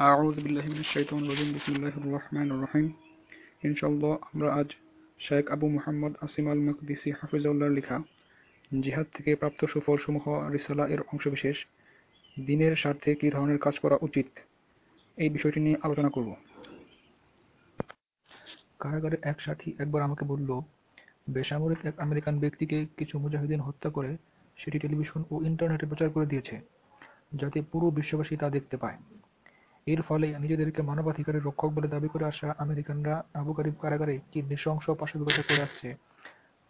আউযু বিল্লাহি মিনাশ শাইতানির রাজিম, বিসমিল্লাহির রহমানির রহিম। ইনশাআল্লাহ আমরা আজ শেখ আবু মুহাম্মদ আসিম আল মাকদিসি হাফিজাউল্লাহর লেখা, জিহাদ থেকে প্রাপ্ত সুফলসমূহ, রিসালা এর অংশবিশেষ, দিনের স্বার্থে কী ধরনের কাজ করা উচিত, এই বিষয়টি নিয়ে আলোচনা করব। কারাগারের এক সাথী একবার আমাকে বলল, বেসামরিক এক আমেরিকান ব্যক্তিকে কিছু মুজাহিদিন হত্যা করে সেটি টেলিভিশন ও ইন্টারনেটে প্রচার করে দিয়েছে, যাতে পুরো বিশ্ববাসী তা দেখতে পায়। এর ফলে নিজেদেরকে মানবাধিকারের রক্ষক বলে দাবি করে আসা আমেরিকানরা আবু গারিব কারাগারে কি নৃশংস পাশবিকতা করে আসছে।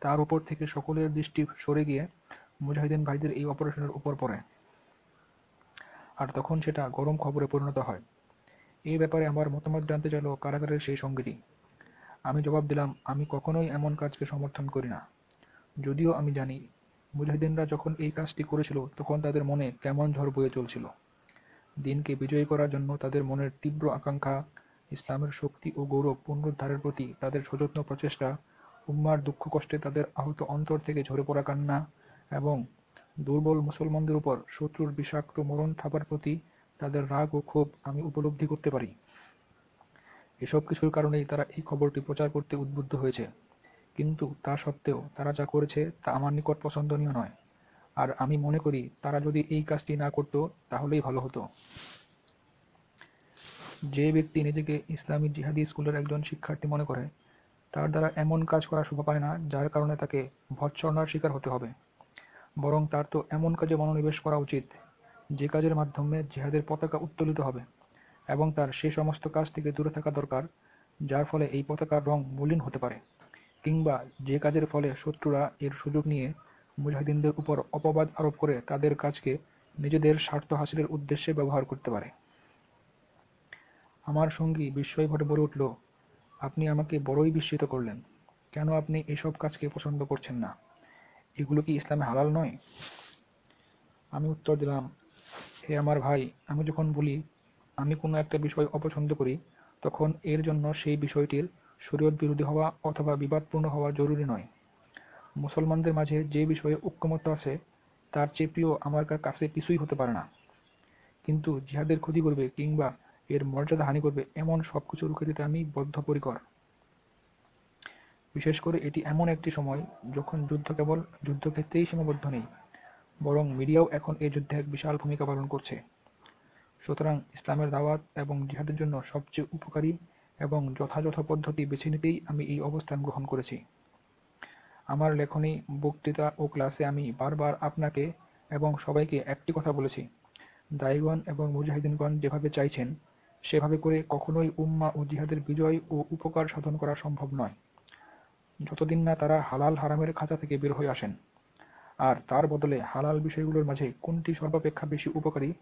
তার উপর থেকে সকলের দৃষ্টি সরে গিয়ে মুজাহিদিন ভাইদের এই অপারেশনের উপর পড়ে। আর তখন সেটা গরম খবরে পরিণত হয়। এই ব্যাপারে আমার মতামত জানতে চাইল কারাগারের সেই সঙ্গীটি। আমি জবাব দিলাম, আমি কখনোই এমন কাজকে সমর্থন করি না। যদিও আমি জানি, মুজাহিদিনরা যখন এই কাজটি করেছিল, তখন তাদের মনে কেমন ঝড় বয়ে চলছিল। দিনকে বিজয়ী করার জন্য তাদের মনের তীব্র আকাঙ্ক্ষা, ইসলামের শক্তি ও গৌরব পুনরুদ্ধারের প্রতি তাদের সযত্ন প্রচেষ্টা, উম্মার দুঃখ কষ্টে তাদের আহত অন্তর থেকে ঝরে পড়া কান্না এবং দুর্বল মুসলমানদের উপর শত্রুর বিষাক্ত মরণ থাপার প্রতি তাদের রাগ ও ক্ষোভ আমি উপলব্ধি করতে পারি। এসব কিছুর কারণেই তারা এই খবরটি প্রচার করতে উদ্বুদ্ধ হয়েছে। কিন্তু তা সত্ত্বেও তারা যা করেছে তা আমার নিকট পছন্দনীয় নয়। আর আমি মনে করি তারা যদি এই কাজটি না করত, তাহলেই ভালো হতো। যে ব্যক্তি নিজেকে ইসলামী জিহাদি স্কুলের একজন শিক্ষার্থী মনে করে, তার দ্বারা এমন কাজ করা শোভা পায় না, যার কারণে তাকে ভৎসনার শিকার হতে হবে। বরং তার তো এমন কাজে মনোনিবেশ করা উচিত, যে কাজের মাধ্যমে জিহাদের পতাকা উত্তোলিত হবে এবং তার সে সমস্ত কাজ থেকে দূরে থাকা দরকার, যার ফলে এই পতাকার রং মলিন হতে পারে, কিংবা যে কাজের ফলে শত্রুরা এর সুযোগ নিয়ে মুজাহিদিনদের উপর অপবাদ আরোপ করে তাদের কাজকে নিজেদের স্বার্থ হাসিলের উদ্দেশ্যে ব্যবহার করতে পারে। আমার সঙ্গী বিস্ময় ভরে বলে উঠল, আপনি আমাকে বড়ই বিস্মিত করলেন। কেন আপনি এসব কাজকে পছন্দ করছেন না? এগুলো কি ইসলামে হালাল নয়? আমি উত্তর দিলাম, হে আমার ভাই, আমি যখন বলি, আমি কোনো একটা বিষয় অপছন্দ করি, তখন এর জন্য সেই বিষয়টির শরীয়ত বিরোধী হওয়া অথবা বিবাদপূর্ণ হওয়া জরুরি নয়। মুসলমানদের মাঝে যে বিষয়ে ঐক্যমত্য আছে, তার চেয়ে প্রিয় আমার কাছে কিছুই হতে পারে না। কিন্তু জিহাদের ক্ষতি করবে কিংবা এর মর্যাদা হানি করবে এমন সবকিছু রুখে দিতে আমি বদ্ধপরিকর। বিশেষ করে এটি এমন একটি সময় যখন যুদ্ধ কেবল যুদ্ধক্ষেত্রেই সীমাবদ্ধ নেই, বরং মিডিয়াও এখন এই যুদ্ধে এক বিশাল ভূমিকা পালন করছে। সুতরাং ইসলামের দাওয়াত এবং জিহাদের জন্য সবচেয়ে উপকারী এবং যথাযথ পদ্ধতি বেছে নিতেই আমি এই অবস্থান গ্রহণ করেছি। আমার লেখনী, বক্তৃতা ও ক্লাসে আমি বারবার আপনাকে এবং সবাইকে একটি কথা বলেছি। দায়ীগণ এবং মুজাহিদিনগণ যেভাবে চাইছেন, সেভাবে করে কখনোই উম্মা ও জিহাদের বিজয় ও উপকার সাধন করা সম্ভব নয়। যতদিন না তারা হালাল হারামের খাঁচা থেকে বের হয়ে আসেন। আর তার বদলে হালাল বিষয়গুলোর মাঝে কোনটি সর্বাপেক্ষা বেশি উপকারী,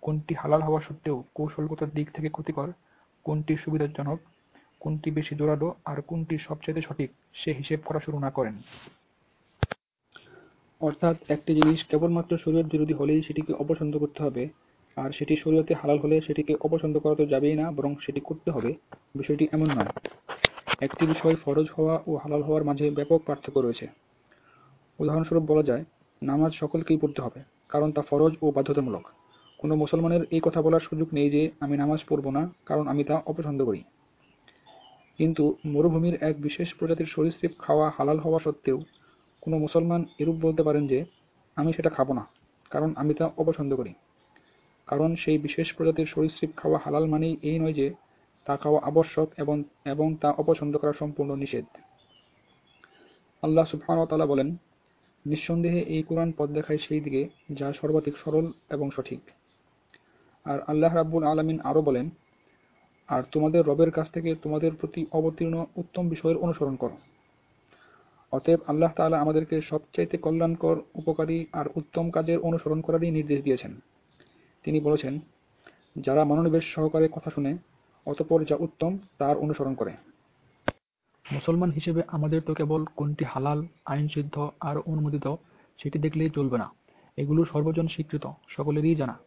কোনটি হালাল হওয়া সত্ত্বেও কৌশলগত দিক থেকে ক্ষতিকর, কোনটি সুবিধাজনক কোনটি বেশি জোরালো আর কোনটি সবচেয়ে সঠিক, সে হিসেব করা শুরু না করেন। অর্থাৎ একটি জিনিস কেবলমাত্র শরীয়ত বিরোধী হলেই সেটিকে অপছন্দ করতে হবে, আর সেটি শরীয়তে হালাল হলে সেটিকে অপছন্দ করা তো যাবেই না, বরং সেটি করতে হবে। বিষয়টি এমন নয়। একটি বিষয় ফরজ হওয়া ও হালাল হওয়ার মাঝে ব্যাপক পার্থক্য রয়েছে। উদাহরণস্বরূপ বলা যায়, নামাজ সকলকেই পড়তে হবে, কারণ তা ফরজ ও বাধ্যতামূলক। কোনো মুসলমানের এই কথা বলার সুযোগ নেই যে, আমি নামাজ পড়ব না, কারণ আমি তা অপছন্দ করি। কিন্তু মরুভূমির এক বিশেষ প্রজাতির সরীসৃপ খাওয়া হালাল হওয়া সত্ত্বেও কোনো মুসলমান এরূপ বলতে পারেন যে, আমি সেটা খাব না, কারণ আমি তা অপছন্দ করি। কারণ সেই বিশেষ প্রজাতির সরীসৃপ খাওয়া হালাল মানেই এই নয় যে, তা খাওয়া আবশ্যক এবং এবং তা অপছন্দ করা সম্পূর্ণ নিষেধ। আল্লাহ সুবহানাহু বলেন, নিঃসন্দেহে এই কোরআন পথ দেখায় সেই দিকে যা সর্বাধিক সরল এবং সঠিক। আর আল্লাহ রাব্বুল আলামিন আরও বলেন আর তোমাদের রবের কাছ থেকে তোমাদের প্রতি অবতীর্ণ উত্তম বিষয়ের অনুসরণ করো। অতএব আল্লাহ তাআলা আমাদেরকে সবচাইতে কল্যাণকর, উপকারী আর উত্তম কাজের অনুসরণ করারই নির্দেশ দিয়েছেন। তিনি বলেছেন, যারা মনোনিবেশ সহকারে কথা শুনে, অতপর যা উত্তম, তার অনুসরণ করে। মুসলমান হিসেবে আমাদের তো কেবল কোনটি হালাল, আইনসিদ্ধ আর অনুমোদিত, সেটি দেখলেই চলবে না। এগুলো সর্বজন স্বীকৃত, সকলেরই জানা।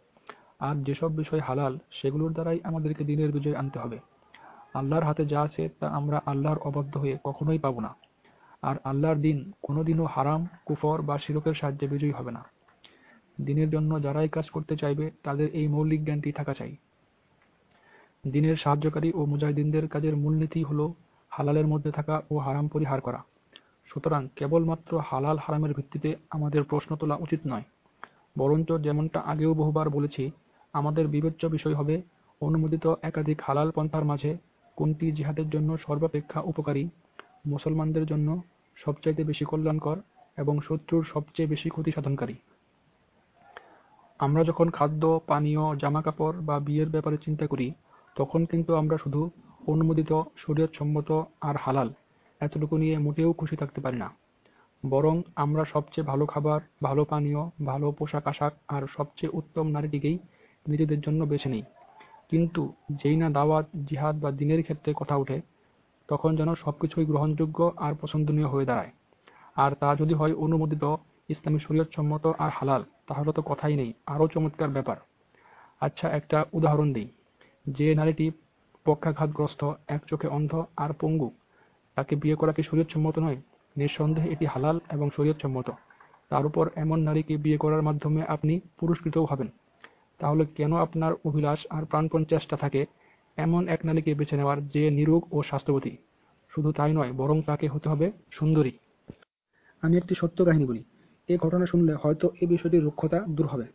আর যেসব বিষয় হালাল সেগুলোর দ্বারাই আমাদেরকে দিনের বিজয় আনতে হবে। আল্লাহর হাতে যা আছে তা আমরা আল্লাহর অবাধ্য হয়ে কখনোই পাবো না। আর আল্লাহর দিন কোনোদিনও হারাম কুফর বা শিরকের সাহায্যে বিজয়ী হবে না। দিনের জন্য যারাই কাজ করতে চাইবে তাদের এই মৌলিক জ্ঞানটি থাকা চাই। দিনের সাহায্যকারী ও মুজাহিদিনদের কাজের মূলনীতি হলো হালালের মধ্যে থাকা ও হারাম পরিহার করা। সুতরাং কেবলমাত্র হালাল হারামের ভিত্তিতে আমাদের প্রশ্ন তোলা উচিত নয়, বরঞ্চ যেমনটা আগেও বহুবার বলেছি, আমাদের বিবেচ্য বিষয় হবে অনুমোদিত একাধিক হালাল পন্থার মাঝে কোনটি জিহাদের জন্য সর্বাপেক্ষা উপকারী, মুসলমানদের জন্য সবচাইতে বেশি কল্যাণকর এবং শত্রুর সবচেয়ে বেশি ক্ষতি সাধনকারী। আমরা যখন খাদ্য, পানীয়, জামাকাপড় বা বিয়ের ব্যাপারে চিন্তা করি, তখন কিন্তু আমরা শুধু অনুমোদিত, শরীয়তসম্মত আর হালাল এতটুকু নিয়ে মোটেও খুশি থাকতে পারি না। বরং আমরা সবচেয়ে ভালো খাবার, ভালো পানীয়, ভালো পোশাক-আশাক আর সবচেয়ে উত্তম নারীটিকেই নিজেদের জন্য বেছে নিই। কিন্তু যেই না দাওয়াত, জিহাদ বা দ্বীনের ক্ষেত্রে কথা ওঠে, তখন যেন সবকিছুই গ্রহণযোগ্য আর পছন্দনীয় হয়ে দাঁড়ায়। আর তা যদি হয় অনুমোদিত, ইসলামী শরীয়তসম্মত আর হালাল, তাহলে তো কথাই নেই, আরও চমৎকার ব্যাপার। আচ্ছা একটা উদাহরণ দিই, যে নারীটি পক্ষাঘাতগ্রস্ত, এক চোখে অন্ধ আর পঙ্গু, তাকে বিয়ে করা কি শরীয়তসম্মত নয়? নিঃসন্দেহে এটি হালাল এবং শরীয়তসম্মত। তার উপর এমন নারীকে বিয়ে করার মাধ্যমে আপনি পুরস্কৃতও হবেন। তাহলে কেন আপনার অভিলাষ আর প্রাণপণ চেষ্টা থাকে এমন এক নারীকে বেছে নেওয়ার যে নিরোগ ও স্বাস্থ্যবতী? শুধু তাই নয়, বরং তাকে হতে হবে সুন্দরী। আমি একটি সত্য কাহিনী বলি, এ ঘটনা শুনলে হয়তো এ বিষয়টির রুক্ষতা দূর হবে।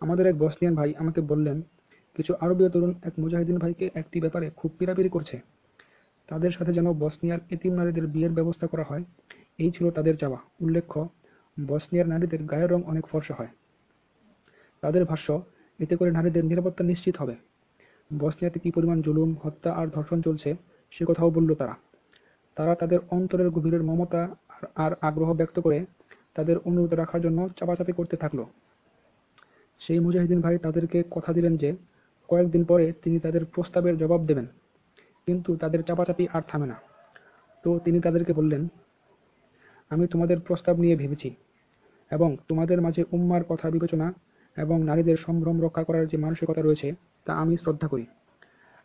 আমাদের এক বসনিয়ান ভাই আমাকে বললেন, কিছু আরবীয় তরুণ এক মুজাহিদিন ভাইকে একটি ব্যাপারে খুব পীড়াপিড়ি করছে। তাদের সাথে যেন বসনিয়ার এতিম নারীদের বিয়ের ব্যবস্থা করা হয়, এই ছিল তাদের চাওয়া। উল্লেখ্য, বসনিয়ার নারীদের গায়ের রং অনেক ফর্সা হয়। তাদের ভাষ্য, এতে করে নারীদের নিরাপত্তা নিশ্চিত হবে। বসনিয়াতে কি পরিমাণ জুলুম, হত্যা আর ধর্ষণ চলছে সে কথাও বলল তারা। তারা তাদের অন্তরের গভীরের মমতা আর আগ্রহ ব্যক্ত করে তাদের অনুরোধ রাখার জন্য চাপাচাপি করতে থাকল। সেই মুজাহিদিন ভাই তাদেরকে কথা দিলেন যে, কয়েকদিন পরে তিনি তাদের প্রস্তাবের জবাব দেবেন। কিন্তু তাদের চাপাচাপি আর থামে না। তো তিনি তাদেরকে বললেন, আমি তোমাদের প্রস্তাব নিয়ে ভেবেছি এবং তোমাদের মাঝে উম্মার কথা বিবেচনা এবং নারীদের সম্ভ্রম রক্ষা করার যে মানসিকতা রয়েছে তা আমি শ্রদ্ধা করি।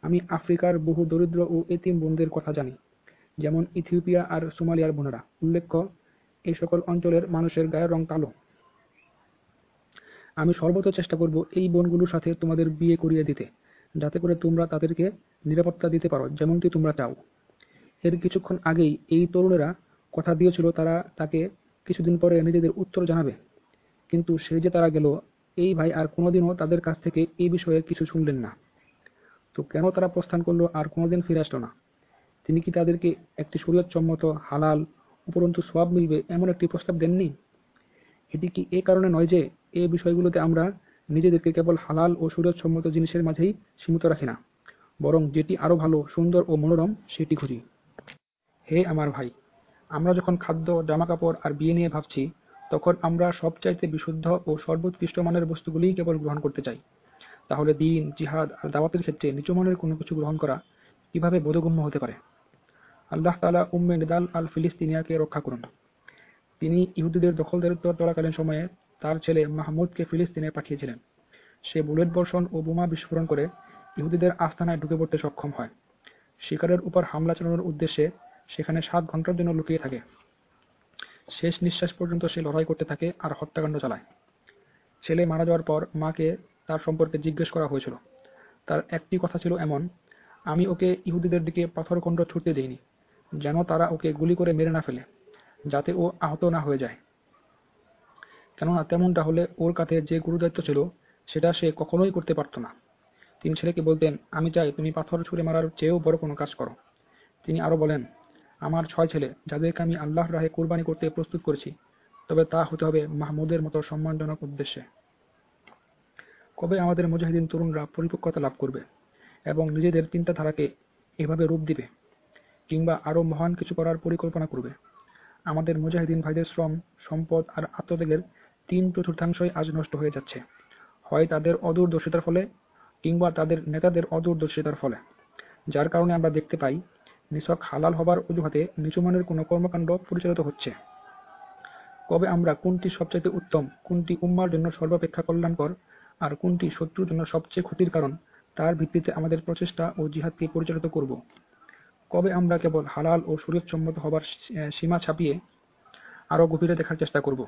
আমি আফ্রিকার বহু দরিদ্র ও এতিম বোনদের কথা জানি, যেমন ইথিওপিয়া আর সোমালিয়ার বোনেরা। উল্লেখ্য, এই সকল অঞ্চলের মানুষের গায়ের রং কালো। আমি সর্বত চেষ্টা করব এই বোনগুলোর সাথে তোমাদের বিয়ে করিয়ে দিতে, যাতে করে তোমরা তাদেরকে নিরাপত্তা দিতে পারো যেমনটি তোমরা চাও। এর কিছুক্ষণ আগেই এই তরুণেরা কথা দিয়েছিল তারা তাকে কিছুদিন পরে নিজেদের উত্তর জানাবে। কিন্তু সে যে তারা গেল, এই ভাই আর কোনোদিনও তাদের কাছ থেকে এই বিষয়ে কিছু শুনলেন না। তো কেন তারা প্রস্থান করল আর কোনোদিন ফিরে আসলো না? তিনি কি তাদেরকে একটি শরীয়তসম্মত, হালাল, উপরন্তু সওয়াব মিলবে এমন একটি প্রস্তাব দেননি? এটি কি এ কারণে নয় যে, এ বিষয়গুলোতে আমরা নিজেদেরকে কেবল হালাল ও শরীয়তসম্মত জিনিসের মাঝেই সীমিত রাখি না, বরং যেটি আরও ভালো, সুন্দর ও মনোরম সেটি খুঁজি। হে আমার ভাই, আমরা যখন খাদ্য, জামাকাপড় আর বিয়ে নিয়ে ভাবছি, তখন আমরা সবচাইতে বিশুদ্ধ ও সর্বোৎকৃষ্ট মানের বস্তুগুলিই কেবল গ্রহণ করতে চাই। তাহলে দ্বীন, জিহাদ আর দাওয়াতের ক্ষেত্রে নিচুমানের কোনো কিছু গ্রহণ করা কীভাবে বোধগম্য হতে পারে? আল্লাহ তাআলা উম্মে নিদাল আল-ফিলিস্তিনিয়াকে রক্ষা করুন। তিনি ইহুদিদের দখলদারিত্ব চলাকালীন সময়ে তার ছেলে মাহমুদকে ফিলিস্তিনে পাঠিয়েছিলেন। সে বুলেট বর্ষণ ও বোমা বিস্ফোরণ করে ইহুদিদের আস্তানায় ঢুকে পড়তে সক্ষম হয়। শিকারের উপর হামলা চালানোর উদ্দেশ্যে সেখানে সাত ঘণ্টার জন্য লুকিয়ে থাকে। শেষ নিঃশ্বাস পর্যন্ত সে লড়াই করতে থাকে আর হত্যাকাণ্ড চালায়। ছেলে মারা যাওয়ার পর মাকে তার সম্পর্কে জিজ্ঞেস করা হয়েছিল। তার একটি কথা ছিল এমন, আমি ওকে ইহুদিদের দিকে পাথরকুণ্ড ছুঁড়তে দিইনি, যেন তারা ওকে গুলি করে মেরে না ফেলে, যাতে ও আহত না হয়ে যায়। কেননা তেমনটা হলে ওর কাছে যে গুরুদায়িত্ব ছিল সেটা সে কখনোই করতে পারত না। তিনি ছেলেকে বলতেন, আমি চাই তুমি পাথর ছুঁড়ে মারার চেয়েও বড় কোনো কাজ করো। তিনি আরও বলেন, আমার ছয় ছেলে, যাদেরকে আমি আল্লাহর রাহে কুরবানি করতে প্রস্তুত করেছি, তবে তা হতে হবে মাহমুদের মতো সম্মানজনক উদ্দেশ্যে। কবে আমাদের মুজাহিদিন তরুণরা পরিপক্কতা লাভ করবে এবং নিজেদের চিন্তাধারাকে এভাবে রূপ দিবে, কিংবা আরও মহান কিছু করার পরিকল্পনা করবে? আমাদের মুজাহিদিন ভাইদের শ্রম, সম্পদ আর আত্মত্যাগের তিন চতুর্থাংশই আজ নষ্ট হয়ে যাচ্ছে, হয় তাদের অদূরদর্শিতার ফলে কিংবা তাদের নেতাদের অদূরদর্শিতার ফলে, যার কারণে আমরা দেখতে পাই নিছক হালাল হবার অজুহাতে নিচুমানের কোনো কর্মকাণ্ড পরিচালিত হচ্ছে। কবে আমরা কোনটি সবচাইতে উত্তম, কোনটি উম্মার জন্য সর্বাপেক্ষা কল্যাণকর আর কোনটি শত্রুর জন্য সবচেয়ে ক্ষতির কারণ তার ভিত্তিতে আমাদের প্রচেষ্টা ও জিহাদকে পরিচালিত করব? কবে আমরা কেবল হালাল ও শরীয়তসম্মত হবার সীমা ছাপিয়ে আরও গভীরে দেখার চেষ্টা করব,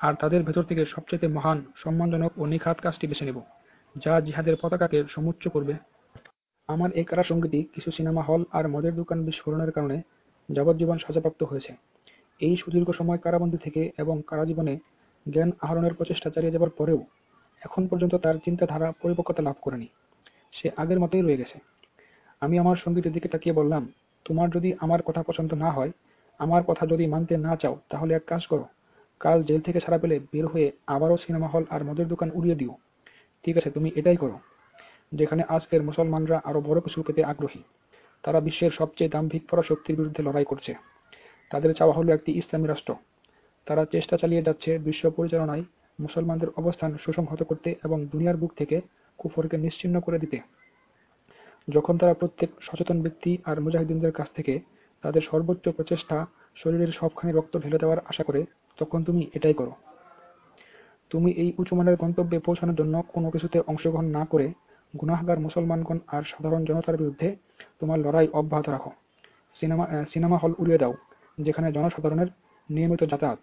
আর তাদের ভেতর থেকে সবচাইতে মহান, সম্মানজনক ও নিখাত কাজটি বেছে নেব, যা জিহাদের পতাকাকে সমুচ্চ করবে? আমার এই কারাসঙ্গীটি কিছু সিনেমা হল আর মদের দোকান বিস্ফোরণের কারণে যাবজ্জীবন সাজাপ্রাপ্ত হয়েছে। এই সুদীর্ঘ সময় কারাবন্দী থেকে এবং কারাজীবনে জ্ঞান আহরণের প্রচেষ্টা চালিয়ে যাবার পরেও এখন পর্যন্ত তার চিন্তাধারা পরিপক্কতা লাভ করেনি। সে আগের মতোই রয়ে গেছে। আমি আমার সঙ্গীটির দিকে তাকিয়ে বললাম, তোমার যদি আমার কথা পছন্দ না হয়, আমার কথা যদি মানতে না চাও তাহলে এক কাজ করো, কাল জেল থেকে ছাড়া পেলে বের হয়ে আবারও সিনেমা হল আর মদের দোকান উড়িয়ে দিও। ঠিক আছে তুমি এটাই করো। যেখানে আজকের মুসলমানরা আরও বড় কিছু পেতে আগ্রহী। তারা বিশ্বের সবচেয়ে দাম্ভিক পরাশক্তির বিরুদ্ধে লড়াই করছে। তাদের চাওয়া হলো একটি ইসলামী রাষ্ট্র। তারা চেষ্টা চালিয়ে যাচ্ছে বিশ্ব পরিচালনায় মুসলমানদের অবস্থান সুসংহত করতে এবং দুনিয়ার বুক থেকে কুফরকে নিশ্চিহ্ন করে দিতে। যখন তারা প্রত্যেক সচেতন ব্যক্তি আর মুজাহিদিনদের কাছ থেকে তাদের সর্বোচ্চ প্রচেষ্টা শরীরের সবখানি রক্ত ঢেলে দেওয়ার আশা করে, তখন তুমি এটাই করো। তুমি এই উঁচুমানের গন্তব্যে পৌঁছানোর জন্য কোনো কিছুতে অংশগ্রহণ না করে গুনাহগার মুসলমানগণ আর সাধারণ জনতার বিরুদ্ধে তোমার লড়াই অব্যাহত রাখো। সিনেমা সিনেমা হল উড়িয়ে দাও, যেখানে জনসাধারণের নিয়মিত যাতায়াত।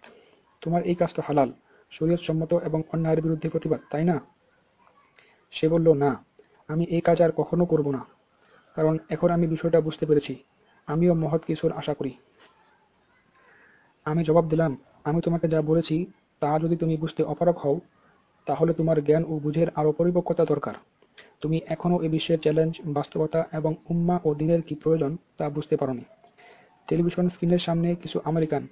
তোমার এই কাজটা হালাল, শরীয়তসম্মত এবং অন্যায়ের বিরুদ্ধে প্রতিবাদ, তাই না? সে বলল, না, আমি এই কাজ আর কখনো করব না, কারণ এখন আমি বিষয়টা বুঝতে পেরেছি। আমিও মহৎ কিছুর আশা করি। আমি জবাব দিলাম, আমি তোমাকে যা বলেছি তা যদি তুমি বুঝতে অপারগ হও, তাহলে তোমার জ্ঞান ও বুঝের আরও পরিপক্কতা দরকার। তুমি এখনও এ বিশ্বের চ্যালেঞ্জ, বাস্তবতা এবং উম্মাহ ও দ্বীনের কি প্রয়োজন তা বুঝতে পারোনি। টেলিভিশন স্ক্রিনের সামনে কিছু আমেরিকান,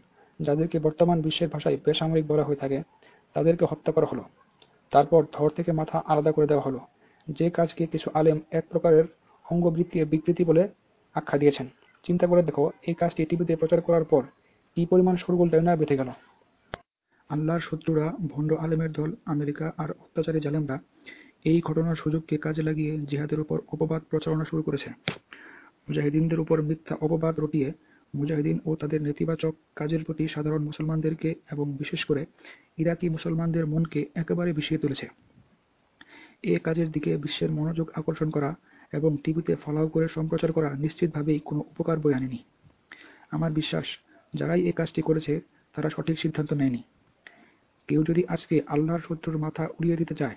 যাদেরকে বর্তমান বিশ্বের ভাষায় বেসামরিক বলা হয়ে থাকে, তাদেরকে হত্যা করা হলো। তারপর ধর থেকে মাথা আলাদা করে দেওয়া হলো, যে কাজকে কিছু আলেম এক প্রকারের অঙ্গবিকৃতি বলে আখ্যা দিয়েছেন। চিন্তা করে দেখো, এই কাজটি টিভিতে প্রচার করার পর কি পরিমাণ শোরগোল তাই না বেঁধে গেল। আল্লাহর শত্রুরা, ভণ্ড আলেমের দল, আমেরিকা আর অত্যাচারী জালেমরা এই ঘটনার সুযোগকে কাজে লাগিয়ে জিহাদের উপর অপবাদ প্রচারণা শুরু করেছে। মুজাহিদিনদের উপর মিথ্যা অপবাদ রটিয়ে মুজাহিদিন ও তাদের নেতিবাচক কাজের প্রতি সাধারণ মুসলমানদেরকে এবং বিশেষ করে ইরাকি মুসলমানদের মনকে একেবারে বিষিয়ে তুলেছে। এ কাজের দিকে বিশ্বের মনোযোগ আকর্ষণ করা এবং টিভিতে ফলাও করে সম্প্রচার করা নিশ্চিতভাবেই কোনো উপকার বয়ে আনেনি। আমার বিশ্বাস, যারাই এ কাজটি করেছে তারা সঠিক সিদ্ধান্ত নেয়নি। কেউ যদি আজকে আল্লাহর শত্রুর মাথা উড়িয়ে দিতে চায়,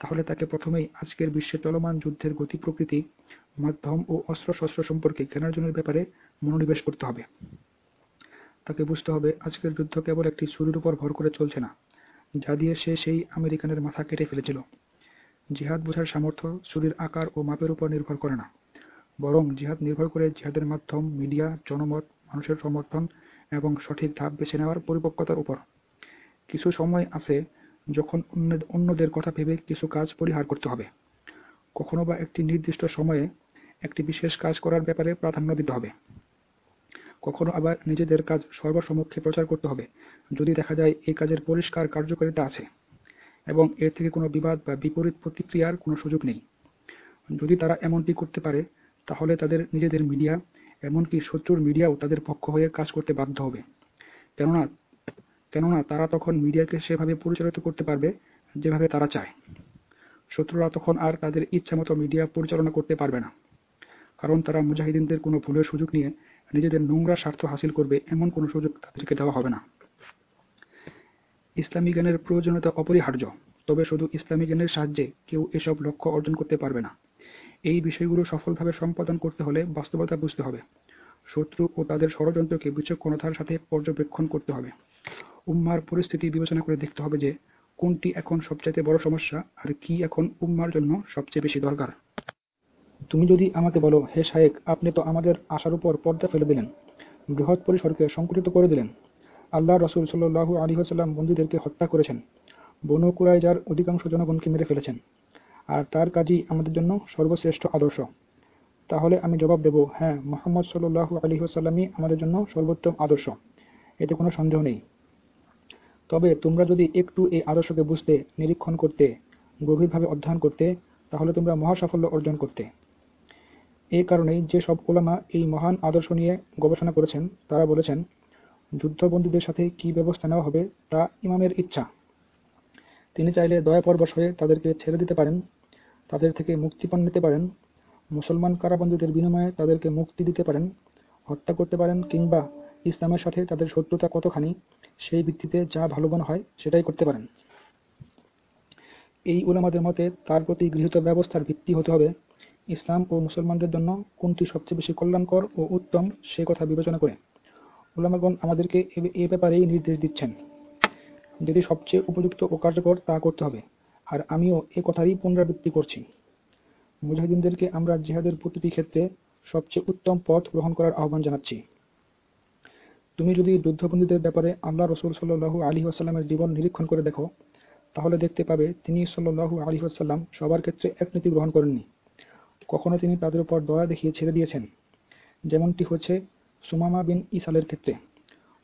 তাহলে তাকে প্রথমেই আজকের বিশ্বে চলমান যুদ্ধের গতি প্রকৃতি, মাধ্যম ও অস্ত্র-শস্ত্র সম্পর্কে জ্ঞানার্জনের ব্যাপারে মনোনিবেশ করতে হবে। তাকে বুঝতে হবে আজকের যুদ্ধ কেবল একটি ছুরির উপর ভর করে চলছে না, যা দিয়ে সে সেই আমেরিকানের মাথা কেটে ফেলেছিল। জিহাদ বোঝার সামর্থ্য ছুরির আকার ও মাপের উপর নির্ভর করে না, বরং জিহাদ নির্ভর করে জিহাদের মাধ্যম, মিডিয়া, জনমত, মানুষের সমর্থন এবং সঠিক ধাপ বেছে নেওয়ার পরিপক্কতার উপর। কিছু সময় আছে যখন অন্যদের কথা ভেবে কিছু কাজ পরিহার করতে হবে। কখনো বা একটি নির্দিষ্ট সময়ে একটি বিশেষ কাজ করার ব্যাপারে প্রাধান্য দিতে হবে। কখনো আবার নিজেদের কাজ সর্বসমক্ষে প্রচার করতে হবে যদি দেখা যায় এই কাজের পরিষ্কার কার্যকারিতা আছে এবং এর থেকে কোনো বিবাদ বা বিপরীত প্রতিক্রিয়ার কোনো সুযোগ নেই। যদি তারা এমনটি করতে পারে, তাহলে তাদের নিজেদের মিডিয়া, এমনকি শত্রুর মিডিয়াও তাদের পক্ষ হয়ে কাজ করতে বাধ্য হবে। কেননা কেননা তারা তখন মিডিয়াকে সেভাবে পরিচালিত করতে পারবে যেভাবে তারা চায়। শত্রুরা তখন আর তাদের ইচ্ছামতো মিডিয়া পরিচালনা করতে পারবে না, কারণ তারা মুজাহিদিনদের কোনো ভুলের সুযোগ নিয়ে নিজেদের নোংরা স্বার্থ হাসিল করবে এমন কোনো সুযোগ তাদেরকে দেওয়া হবে না। ইসলামী জ্ঞানের প্রয়োজনীয়তা অপরিহার্য, তবে শুধু ইসলামী জ্ঞানের সাহায্যে কেউ এসব লক্ষ্য অর্জন করতে পারবে না। এই বিষয়গুলো সফলভাবে সম্পাদন করতে হলে বাস্তবতা বুঝতে হবে, শত্রু ও তাদের ষড়যন্ত্রকে বিচক্ষণতার সাথে পর্যবেক্ষণ করতে হবে, উম্মাহর পরিস্থিতি বিবেচনা করে দেখতে হবে যে কোনটি এখন সবচাইতে বড় সমস্যা আর কি এখন উম্মার জন্য সবচেয়ে বেশি দরকার। তুমি যদি আমাকে বলো, হে শায়েখ আপনি তো আমাদের আশার উপর পর্দা ফেলে দিলেন, বৃহৎ পরিসরকে সংকুচিত করে দিলেন। আল্লাহ রসুল সাল্লাল্লাহু আলাইহি ওয়াসাল্লাম বন্দীদেরকে হত্যা করেছেন, বনু কুরাইযার অধিকাংশ জনগণকে মেরে ফেলেছেন, আর তার কাজই আমাদের জন্য সর্বশ্রেষ্ঠ আদর্শ। তাহলে আমি জবাব দেব, হ্যাঁ, মুহাম্মদ সাল্লাল্লাহু আলাইহি ওয়াসাল্লামই আমাদের জন্য সর্বোত্তম আদর্শ, এতে কোনো সন্দেহ নেই। তবে তোমরা যদি একটু এই আদর্শকে বুঝতে, নিরীক্ষণ করতে, গভীরভাবে অধ্যয়ন করতে, তাহলে তোমরা মহা সাফল্য অর্জন করতে। এ কারণেই যে সব উলামা এই মহান আদর্শ নিয়ে গবেষণা করেছেন তারা বলেছেন, যুদ্ধবন্দীদের সাথে কি ব্যবস্থা নেওয়া হবে তা ইমামের ইচ্ছা। তিনি চাইলে দয়াপরবশ হয়ে তাদেরকে ছেড়ে দিতে পারেন, তাদের থেকে মুক্তিপণ নিতে পারেন, মুসলমান কারাবন্দীদের বিনিময়ে তাদেরকে মুক্তি দিতে পারেন, হত্যা করতে পারেন কিংবা ইসলামের সাথে তাদের শত্রুতা কতখানি, সেই ভিত্তিতে যা ভালো মনে হয় সেটাই করতে পারেন। এই উলামাদের মতে, তার প্রতি গৃহীত ব্যবস্থার ভিত্তি হতে হবে ইসলাম ও মুসলমানদের জন্য কোনটি সবচেয়ে বেশি কল্যাণকর ও উত্তম সে কথা বিবেচনা করে। উলামাগণ আমাদেরকে এ ব্যাপারেই নির্দেশ দিচ্ছেন। যেটি সবচেয়ে উপযুক্ত ও কার্যকর তা করতে হবে, আর আমিও এ কথারই পুনরাবৃত্তি করছি। মুজাহিদিনদেরকে আমরা জিহাদের প্রতিটি ক্ষেত্রে সবচেয়ে উত্তম পথ গ্রহণ করার আহ্বান জানাচ্ছি। তুমি যদি যুদ্ধবন্দীদের ব্যাপারে আল্লাহ রসুল সাল্লু আলী আসাল্লামের জীবন নিরীক্ষণ করে দেখো, তাহলে দেখতে পাবে তিনি সাল্লু আলী আসাল্লাম সবার ক্ষেত্রে এক নীতি গ্রহণ করেননি। কখনো তিনি তাদের উপর দয়া দেখিয়ে ছেড়ে দিয়েছেন, যেমনটি হচ্ছে সুমামা বিন ইসালের ক্ষেত্রে।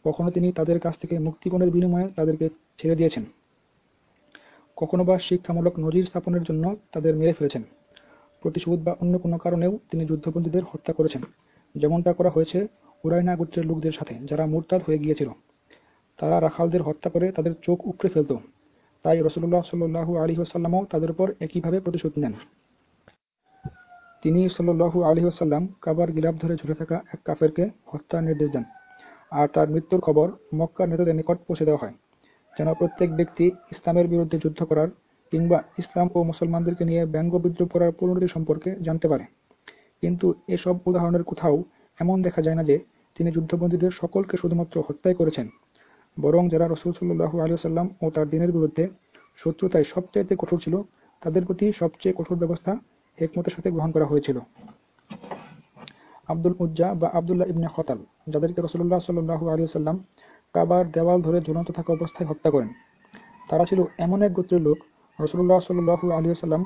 কখনো তিনি তাদের কাছ থেকে মুক্তিপণের বিনিময়ে তাদেরকে ছেড়ে দিয়েছেন। কখনো বা শিক্ষামূলক নজির স্থাপনের জন্য তাদের মেরে ফেলেছেন। প্রতিশোধ বা অন্য কোনো কারণেও তিনি যুদ্ধবন্দীদের হত্যা করেছেন, যেমনটা করা হয়েছে উরাইনা গোত্রের লোকদের সাথে যারা মোরতাদ হয়ে গিয়েছিল, তারা রাখালদের হত্যা করে তাদের চোখ উকড়ে ফেলত। তাই রসুল্লাহ সাল্লু আলী আসাল্লামও তাদের উপর একইভাবে প্রতিশোধ নেন। তিনি সাল্লু আলী আসাল্লাম কাবার গিলাপ ধরে ঝুলে থাকা এক কাফেরকে হত্যার নির্দেশ দেন আর তার মৃত্যুর খবর মক্কার নেতাদের নিকট পৌঁছে দেওয়া হয়, যেন প্রত্যেক ব্যক্তি ইসলামের বিরুদ্ধে যুদ্ধ করার কিংবা ইসলাম ও মুসলমানদেরকে নিয়ে ব্যঙ্গ বিদ্রুপ করার পরিণতি সম্পর্কে জানতে পারে। কিন্তু এসব উদাহরণের কোথাও এমন দেখা যায় না যে তিনি যুদ্ধবন্দীদের সকলকে শুধুমাত্র হত্যাই করেছেন। বরং যারা রসুল সাল্লাহু আলিয়াল্লাম ও তার দিনের বিরুদ্ধে শত্রুতায় সবচাইতে কঠোর ছিল, তাদের প্রতি সবচেয়ে কঠোর ব্যবস্থা হেকমতের সাথে গ্রহণ করা হয়েছিল। আব্দুল উজ্জা বা আবদুল্লাহ ইবনে হতাল যাদেরকে রসুল্লাহ সাল্লাহু আলিয়াল্লাম কাবার দেওয়াল ধরে ঝুলন্ত থাকা অবস্থায় হত্যা করেন। তারা ছিল এমন এক গোত্রের লোক রসুল্লাহ সাল্লু আলিয়াল্লাম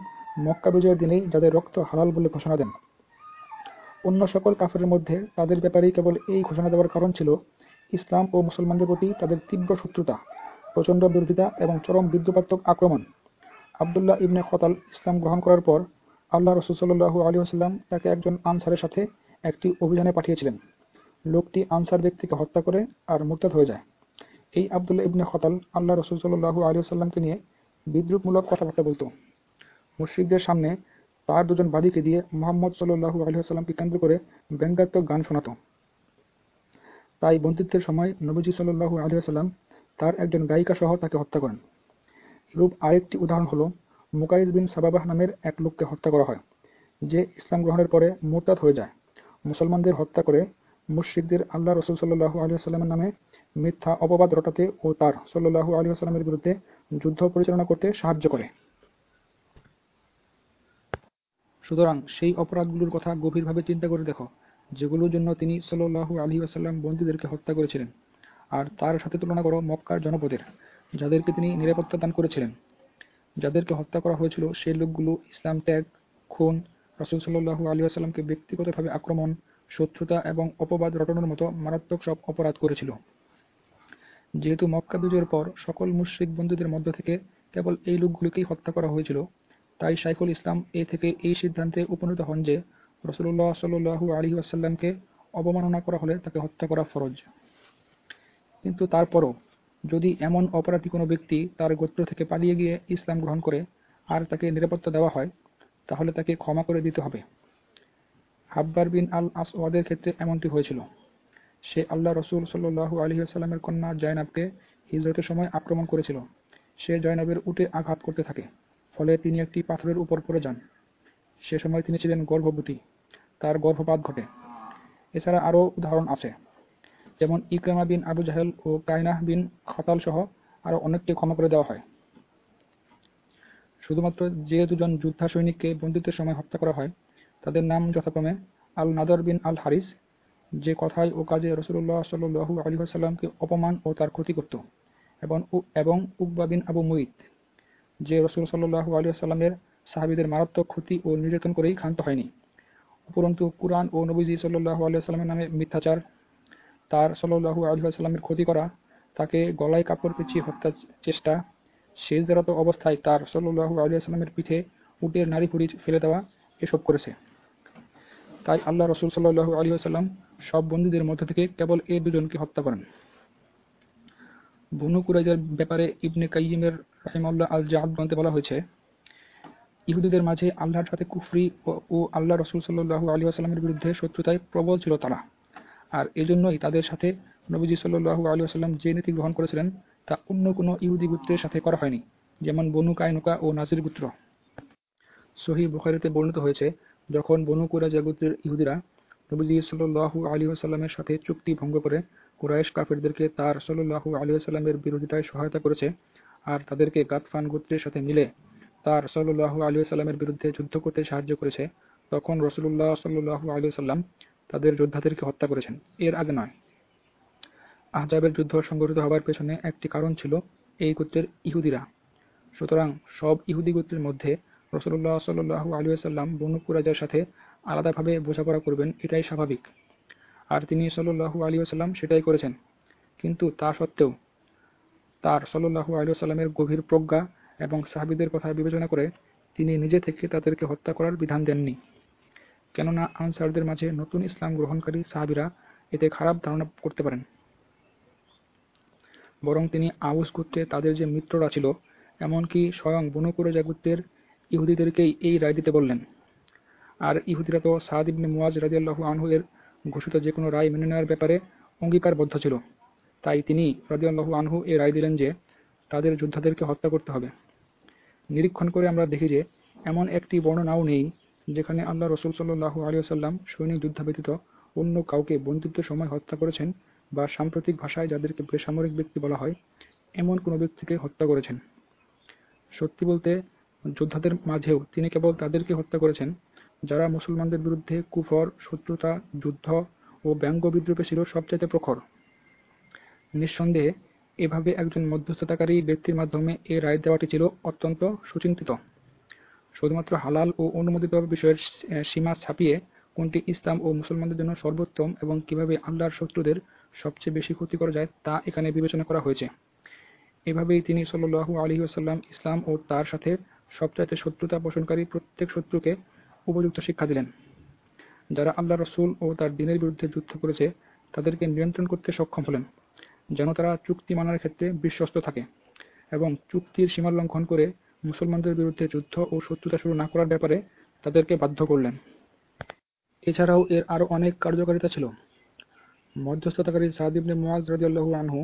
মক্কা বিজয়ের দিনেই যাদের রক্ত হালাল বলে ঘোষণা দেন। অন্য সকল কাফের মধ্যে তাদের ব্যাপারেই কেবল এই ঘোষণা দেওয়ার কারণ ছিল, ইসলাম ও মুসলমানদের প্রতি তাদের তীব্র শত্রুতা, প্রচণ্ড বিরোধিতা এবং চরম বিদ্রুপাত্মক আক্রমণ। আবদুল্লাহ ইবনে খতাল ইসলাম গ্রহণ করার পর আল্লাহ রসুল সাল্লু আলী আসাল্লাম তাকে একজন আনসারের সাথে একটি অভিযানে পাঠিয়েছিলেন। লোকটি আনসার ব্যক্তিকে হত্যা করে আর মুক্তাদ হয়ে যায়। এই আবদুল্লাহ ইবনে খতাল আল্লাহ রসুল সাল্লু আলী আসাল্লামকে নিয়ে বিদ্রুপমূলক কথাবার্তা বলতো। মুশ্রিকদের সামনে তার দুজন বাদীকে দিয়ে মোহাম্মদ সাল্লু আলহিহাস্লামকে কেন্দ্র করে ব্যঙ্গাত্মক গান শোনাত। তাই বন্দিত্বের সময় নবীজি সাল্লু আলহিহাস্লাম তার একজন গায়িকা সহ তাকে হত্যা করেন। রূপ আরেকটি উদাহরণ হল মুকাইদ বিন সাবাবাহ নামের এক লোককে হত্যা করা হয়, যে ইসলাম গ্রহণের পরে মোরতাদ হয়ে যায়। মুসলমানদের হত্যা করে মুশ্রিকদের আল্লাহ রসুল সাল্লু আলহিহাস্লামের নামে মিথ্যা অপবাদ রটাতে ও তার সাল্লু আলহিহাস্লামের বিরুদ্ধে যুদ্ধ পরিচালনা করতে সাহায্য করে। সুতরাং সেই অপরাধগুলোর কথা গভীরভাবে চিন্তা করে দেখো, যেগুলোর জন্য তিনি সাল্লাহ আলী আসাল্লাম বন্দীদেরকে হত্যা করেছিলেন। আর তার সাথে তুলনা করো মক্কার জনপদের, যাদেরকে তিনি নিরাপত্তা দান করেছিলেন। যাদেরকে হত্যা করা হয়েছিল সেই লোকগুলো ইসলাম ত্যাগ, খুন, রসুল সাল্লাহু আলী আসাল্লামকে ব্যক্তিগতভাবে আক্রমণ, শত্রুতা এবং অপবাদ রটানোর মতো মারাত্মক সব অপরাধ করেছিল। যেহেতু মক্কা বিজয়ের পর সকল মুশ্রিক বন্ধুদের মধ্য থেকে কেবল এই লোকগুলিকেই হত্যা করা হয়েছিল তাই শাইখুল ইসলাম এ থেকে এই সিদ্ধান্তে উপনীত হন যে রসুল্লাহ সাল্লু আলী আসাল্লামকে অবমাননা করা হলে তাকে হত্যা করা ফরজ। কিন্তু তারপরও যদি এমন অপরাধী কোনো ব্যক্তি তার গোত্র থেকে পালিয়ে গিয়ে ইসলাম গ্রহণ করে আর তাকে নিরাপত্তা দেওয়া হয়, তাহলে তাকে ক্ষমা করে দিতে হবে। হাব্বার বিন আল আসওয়াদের ক্ষেত্রে এমনটি হয়েছিল। সে আল্লাহ রসুল সাল্লু আলী আসাল্লামের কন্যা জয়নাবকে হিজরতের সময় আক্রমণ করেছিল। সে জয়নাবের উঠে আঘাত করতে থাকে। ফলে তিনি একটি পাথরের উপর পড়ে যান। সে সময় তিনি ছিলেন গর্ভবতী। তার গর্ভপাত ঘটে। এছাড়া আরও উদাহরণ আছে। যেমন ইকরামা বিন আবু জাহেল ও কায়নাহ বিন খতাল সহ আরও অনেককে ক্ষমা করে দেওয়া হয়। শুধুমাত্র যে দুজন যোদ্ধা সৈনিককে বন্দিত্বের সময় হত্যা করা হয়, তাদের নাম যথাক্রমে আল নাদর বিন আল হারিস যে কথায় ও কাজে রসুল্লাহ সাল্লু আলী সাল্লামকে অপমান ও তার ক্ষতি করত, এবং এবং উকবা বিন আবু মুইত যে রসুল সাল্লাহু আলী সাল্লামের সাহাবিদের মারাত্মক ক্ষতি ও নির্যাতন করেই ক্ষান্ত হয়নি। উপরন্তু কুরআন ও নবীজি সাল্লাহু আলিয়া সাল্লামের নামে মিথ্যাচার, তার সাল্লাহু আলিয়া সাল্লামের ক্ষতি করা, তাকে গলায় কাপড় পেঁচিয়ে হত্যার চেষ্টা শেষদারত অবস্থায় তার সাল্লাহু আলিয়া সাল্লামের পিঠে উটের নারী ফুড়ি ফেলে দেওয়া এসব করেছে। তাই আল্লাহ রসুল সাল্লাহু আলিয়া সাল্লাম সব বন্দীদের মধ্য থেকে কেবল এই দুজনকে হত্যা করেন। বনু কুরাইদের ব্যাপারে ইবনে কাইয়িমের রাহিমাল্লাহ আল জাহাদ গ্রন্থে বলা হয়েছে ইহুদিদের মাঝে আল্লাহর সাথে কুফরি ও আল্লাহ রসুল সাল্লু আলী আসাল্লামের বিরুদ্ধে শত্রুতায় প্রবল ছিল তারা। আর এজন্যই তাদের সাথে নবীজি সাল্লু আলী আসাল্লাম যে নীতি গ্রহণ করেছিলেন তা অন্য কোনো ইহুদি গোত্রের সাথে করা হয়নি যেমন বনু কায়নুকা ও নাজির গোত্র। সহিহ বুখারীতে বর্ণিত হয়েছে, যখন বনু কুরাইজা গোত্রের ইহুদিরা নবীজি সাল্লাল্লাহু আলাইহি ওয়াসাল্লামের সাথে চুক্তি ভঙ্গ করে কুরাইশ কাফিরদেরকে তার সাল্লাল্লাহু আলাইহি ওয়াসাল্লামের বিরোধিতায় সহায়তা করেছে আর তাদেরকে গাতফান গোত্রের সাথে মিলে তার সাল্লাল্লাহু আলাইহি ওয়াসাল্লামের বিরুদ্ধে যুদ্ধ করতে সাহায্য করেছে, তখন রাসূলুল্লাহ সাল্লাল্লাহু আলাইহি ওয়াসাল্লাম তাদের যোদ্ধাদেরকে হত্যা করেছেন। এর আগে নয়। আহজাবের যুদ্ধ সংঘটিত হবার পেছনে একটি কারণ ছিল এই গোত্রের ইহুদিরা। সুতরাং সব ইহুদি গোত্রের মধ্যে রাসূলুল্লাহ সাল্লাল্লাহু আলাইহি ওয়াসাল্লাম বনু কুরাইজার সাথে আলাদাভাবে বোঝাপড়া করবেন এটাই স্বাভাবিক। আর তিনি সাল্লাল্লাহু আলী ওয়াসাল্লাম সেটাই করেছেন। কিন্তু তা সত্ত্বেও তার সাল্লাল্লাহু আলাইহি ওয়াসাল্লামের গভীর প্রজ্ঞা এবং সাহাবীদের কথা বিবেচনা করে তিনি নিজে থেকে তাদেরকে হত্যা করার বিধান দেননি। কেননা আনসারদের মাঝে নতুন ইসলাম গ্রহণকারী সাহাবীরা এতে খারাপ ধারণা করতে পারেন। বরং তিনি আউস গোত্রে তাদের যে মিত্ররা ছিল, এমনকি স্বয়ং বনু কুরাইজা গোত্রের ইহুদীদেরকেই এই রায় দিতে বললেন। আর ইহুদিরা তো সাদ ইবনে মুয়াজ রাদিয়াল্লাহু আনহু এর ঘোষিত যে কোনো রায় মেনে নেওয়ার ব্যাপারে অঙ্গীকারবদ্ধ ছিল। তাই তিনি রাদিয়াল্লাহু আনহু এ রায় দিলেন যে, তাদের যোদ্ধাদেরকে হত্যা করতে হবে। নিরীক্ষণ করে আমরা দেখি যে, এমন একটি বর্ণনাও নেই, যেখানে আল্লাহ রসুল সাল্লাল্লাহু আলাইহি ওয়াসাল্লাম সৈনিক যুদ্ধ ব্যতীত অন্য কাউকে বন্দিত্বের সময় হত্যা করেছেন বা সাম্প্রতিক ভাষায় যাদেরকে বেসামরিক ব্যক্তি বলা হয়, এমন কোনো ব্যক্তিকে হত্যা করেছেন। সত্যি বলতে, যোদ্ধাদের মাঝেও তিনি কেবল তাদেরকে হত্যা করেছেন যারা মুসলমানদের বিরুদ্ধে কুফর, শত্রুতা, যুদ্ধ ও ব্যঙ্গ বিদ্রুপে ছিল সবচাইতে প্রখর। নিঃসন্দেহে এভাবে একজন মধ্যস্থতাকারী ব্যক্তির মাধ্যমে এ রায় দেওয়াটি ছিল অত্যন্ত সুচিন্তিত। শুধুমাত্র হালাল ও অনুমোদিত বিষয়ের সীমা ছাপিয়ে কোনটি ইসলাম ও মুসলমানদের জন্য সর্বোত্তম এবং কীভাবে আল্লাহর শত্রুদের সবচেয়ে বেশি ক্ষতি করা যায় তা এখানে বিবেচনা করা হয়েছে। এভাবেই তিনি সাল্লাল্লাহু আলাইহি ওয়াসাল্লাম ইসলাম ও তার সাথে সবচাইতে শত্রুতা পোষণকারী প্রত্যেক শত্রুকে উপযুক্ত শিক্ষা দিলেন। যারা আল্লাহ রসুল ও তার দ্বীনের বিরুদ্ধে যুদ্ধ করেছে তাদেরকে নিয়ন্ত্রণ করতে সক্ষম হলেন, যেন তারা চুক্তি মানার ক্ষেত্রে বিশ্বস্ত থাকে এবং চুক্তির সীমালঙ্ঘন করে মুসলমানদের বিরুদ্ধে যুদ্ধ ও শত্রুতা শুরু না করার ব্যাপারে তাদেরকে বাধ্য করলেন। এছাড়াও এর আরও অনেক কার্যকারিতা ছিল। মধ্যস্থতাকারী সাদ ইবনে মুয়াজ রাদিয়াল্লাহু আনহু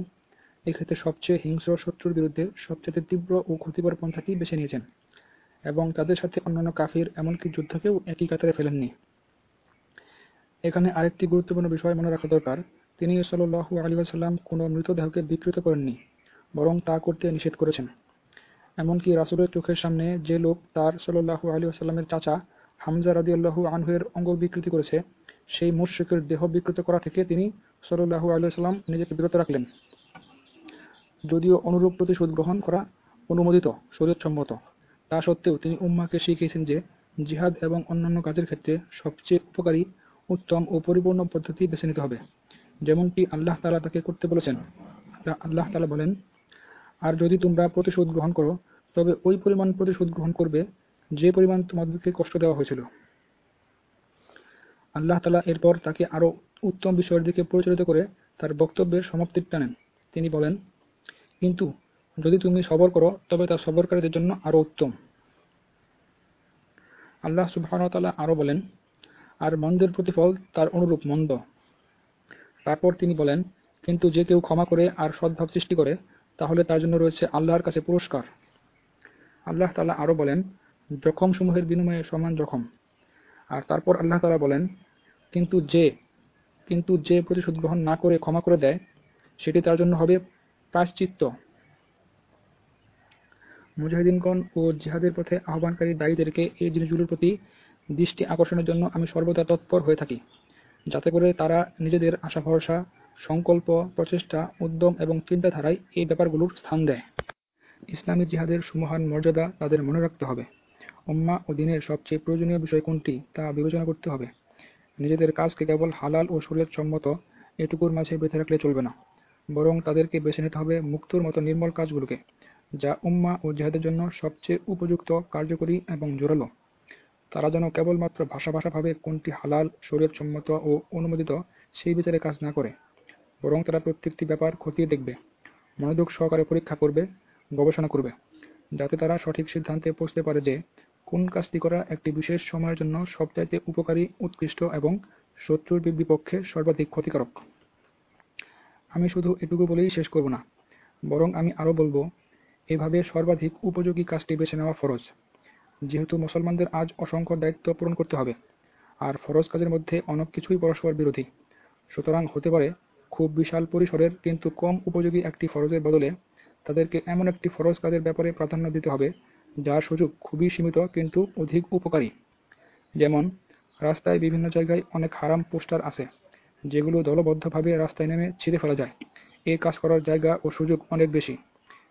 এক্ষেত্রে সবচেয়ে হিংস্র শত্রুর বিরুদ্ধে সবচেয়ে তীব্র ও ক্ষতিকর পন্থাটি বেছে নিয়েছেন এবং তাদের সাথে অন্যান্য কাফির এমনকি যুদ্ধকেও একই কাতারে ফেলেননি। এখানে আরেকটি গুরুত্বপূর্ণ বিষয় মনে রাখা দরকার, তিনি সাল্লাল্লাহু আলাইহি ওয়াসাল্লাম কোনো মৃতদেহকে বিকৃত করেননি, বরং তা করতে নিষেধ করেছেন। এমনকি রাসূলের চোখের সামনে যে লোক তার সাল্লাল্লাহু আলাইহি ওয়াসাল্লামের চাচা হামজা রাদিয়াল্লাহু আনহু এর অঙ্গ বিকৃতি করেছে, সেই মুশরিকের দেহ বিকৃত করা থেকে তিনি সাল্লাল্লাহু আলাইহি ওয়াসাল্লাম নিজেকে বিরত রাখলেন। যদিও অনুরূপ প্রতিশোধ গ্রহণ করা অনুমোদিত, শরীয়তসম্মত, তা সত্ত্বেও তিনি উম্মাহকে শিখিয়েছেন যে জিহাদ এবং অন্যান্য কাজের ক্ষেত্রে সবচেয়ে উপকারী, উত্তম ও পরিপূর্ণ পদ্ধতি বেছে নিতে হবে, যেমনটি আল্লাহ তালা তাকে করতে বলেছেন। আল্লাহ তাআলা বলেন, আর যদি তোমরা প্রতিশোধ গ্রহণ করো তবে ওই পরিমাণ প্রতিশোধ গ্রহণ করবে যে পরিমাণ তোমাদেরকে কষ্ট দেওয়া হয়েছিল। আল্লাহ তালা এরপর তাকে আরও উত্তম বিষয়ের দিকে পরিচালিত করে তার বক্তব্যের সমাপ্তি টানেন। তিনি বলেন, কিন্তু যদি তুমি সবর করো তবে তা সবরকারীদের জন্য আরও উত্তম। আল্লাহ সুবহানাহু ওয়া তাআলা আরও বলেন, আর মন্দের প্রতিফল তার অনুরূপ মন্দ। তারপর তিনি বলেন, কিন্তু যে কেউ ক্ষমা করে আর সদ্ভাব সৃষ্টি করে তাহলে তার জন্য রয়েছে আল্লাহর কাছে পুরস্কার। আল্লাহ তাআলা আরও বলেন, জখমসমূহের বিনিময়ে সমান জখম। আর তারপর আল্লাহ তালা বলেন, কিন্তু যে কিন্তু যে প্রতিশোধ গ্রহণ না করে ক্ষমা করে দেয় সেটি তার জন্য হবে প্রায়শ্চিত্ত। মুজাহিদিনগণ ও জিহাদের পথে আহ্বানকারী দায়ীদেরকে এই জিনিসগুলোর প্রতি দৃষ্টি আকর্ষণের জন্য আমি সর্বদা তৎপর হয়ে থাকি, যাতে করে তারা নিজেদের আশা ভরসা, সংকল্প, প্রচেষ্টা, উদ্যম এবং চিন্তাধারায় এই ব্যাপারগুলোর স্থান দেয়। ইসলামী জিহাদের সুমহান মর্যাদা তাদের মনে রাখতে হবে। উম্মাহ ও দিনের সবচেয়ে প্রয়োজনীয় বিষয় কোনটি তা বিবেচনা করতে হবে। নিজেদের কাজকে কেবল হালাল ও সম্মত এটুকুর মাঝে বেঁধে রাখলে চলবে না, বরং তাদেরকে বেছে নিতে হবে মুক্তোর মতো নির্মল কাজগুলোকে, যা উম্মাহ ও জিহাদের জন্য সবচেয়ে উপযুক্ত, কার্যকরী এবং জোরালো। তারা যেন কেবলমাত্র ভাষা ভাষা কোনটি হালাল, শরীয়তসম্মত ও অনুমোদিত সেই বিচারে কাজ না করে, বরং তারা প্রত্যেকটি ব্যাপার খতিয়ে দেখবে, মনোযোগ সহকারে পরীক্ষা করবে, গবেষণা করবে, যাতে তারা সঠিক সিদ্ধান্তে পৌঁছতে পারে যে কোন কাজটি করা একটি বিশেষ সময়ের জন্য সবচাইতে উপকারী, উৎকৃষ্ট এবং শত্রুর বিপক্ষে সর্বাধিক ক্ষতিকারক। আমি শুধু এটুকু বলেই শেষ করব না, বরং আমি আরও বলব, এভাবে সর্বাধিক উপযোগী কাজটি বেছে নেওয়া ফরজ। যেহেতু মুসলমানদের আজ অসংখ্য দায়িত্ব পূরণ করতে হবে, আর ফরজ কাজের মধ্যে অনেক কিছুই পরস্পর বিরোধী। সুতরাং হতে পারে খুব বিশাল পরিসরের কিন্তু কম উপযোগী একটি ফরজের বদলে তাদেরকে এমন একটি ফরজ কাজের ব্যাপারে প্রাধান্য দিতে হবে, যার সুযোগ খুবই সীমিত কিন্তু অধিক উপকারী। যেমন, রাস্তায় বিভিন্ন জায়গায় অনেক হারাম পোস্টার আছে, যেগুলো দলবদ্ধভাবে রাস্তায় নেমে ছিঁড়ে ফেলা যায়। এ কাজ করার জায়গা ও সুযোগ অনেক বেশি।